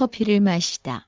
커피를 마시다.